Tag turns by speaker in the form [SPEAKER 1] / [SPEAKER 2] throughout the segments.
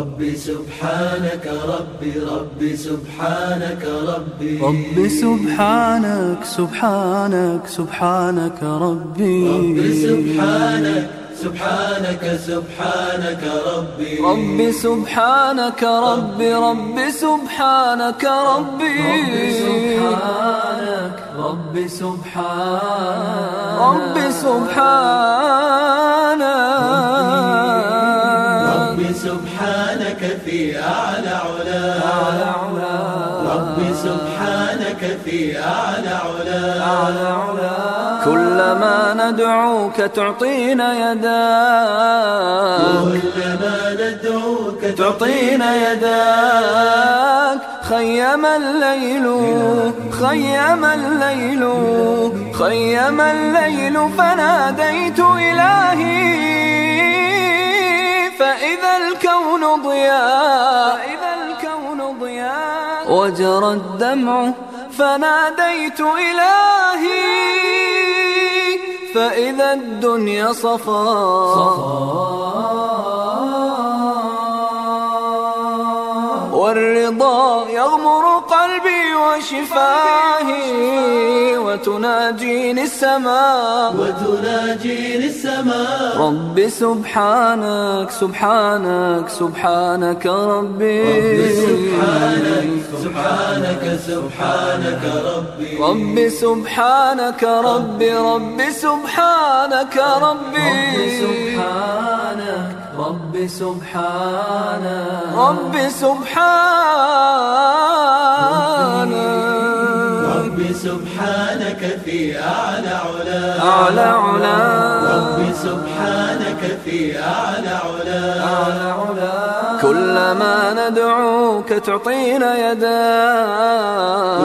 [SPEAKER 1] ربي سبحانك ربي ربي سبحانك ربي.
[SPEAKER 2] ربي سبحانك سبحانك سبحانك ربي.
[SPEAKER 1] ربي سبحانك سبحانك سبحانك ربي.
[SPEAKER 2] ربي سبحانك ربي ربي سبحانك ربي. ربي سبحانك ربي سبحانك.
[SPEAKER 1] ربي سبحانك. في أعلى علا. ربي سبحانك في أعلى علا.
[SPEAKER 2] كلما ندعوك تعطينا يداك
[SPEAKER 1] كلما ندعوك
[SPEAKER 2] تعطينا يداك. خيم الليل خيم الليل خيم الليل. فناديت إلهي. فإذا الكون ضياء فإذا الكون ضياء. وجرى الدمع فناديت إلهي. فإذا الدنيا صفا. والرضا يغمر قلبي. وشفاهي وتناجيني السماء
[SPEAKER 1] وتناجيني السماء
[SPEAKER 2] رب سبحانك سبحانك سبحانك ربي.
[SPEAKER 1] ربي سبحانك سبحانك سبحانك ربي.
[SPEAKER 2] رب سبحانك ربي رب سبحانك ربي. سبحانك رب سبحانك. رب سبحانك
[SPEAKER 1] في أعلى علا.
[SPEAKER 2] أعلى علا.
[SPEAKER 1] ربي سبحانك في أعلى علا.
[SPEAKER 2] كلما ندعوك تعطينا يداك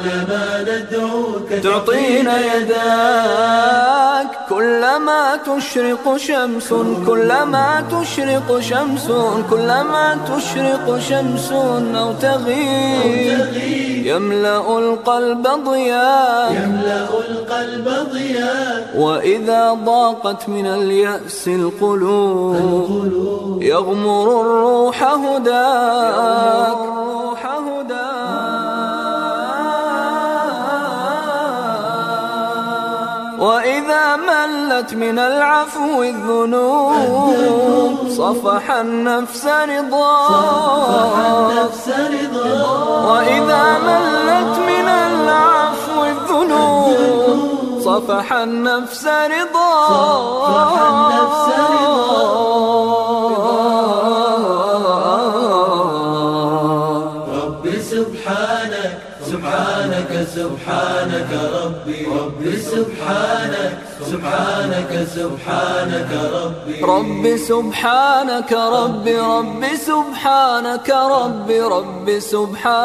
[SPEAKER 1] كلما ندعوك
[SPEAKER 2] تعطينا يداك كلما تشرق شمس كلما تشرق شمس كلما تشرق شمس أو تغيب. يملأ القلب ضياء.
[SPEAKER 1] يملأ القلب ضياء.
[SPEAKER 2] وإذا ضاقت من اليأس القلوب يغمر الروح هداك وإذا ملت من العفو الذنوب صفح النفس
[SPEAKER 1] رضا.
[SPEAKER 2] وإذا ملت من العفو الذنوب صفح النفس رضا.
[SPEAKER 1] سبحانك سبحانك ربي. ربي سبحانك سبحانك سبحانك ربي.
[SPEAKER 2] رب سبحانك رب رب سبحانك رب رب سبحانك.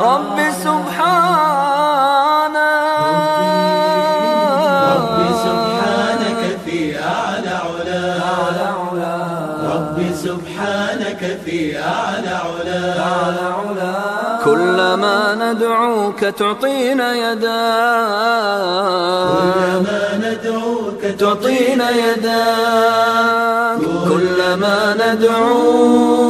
[SPEAKER 2] رب سبحانك
[SPEAKER 1] ربي سبحانك في أعلى علا.
[SPEAKER 2] كلما ندعوك تعطينا يداك
[SPEAKER 1] كلما ندعوك
[SPEAKER 2] تعطينا يداك كلما ندعوك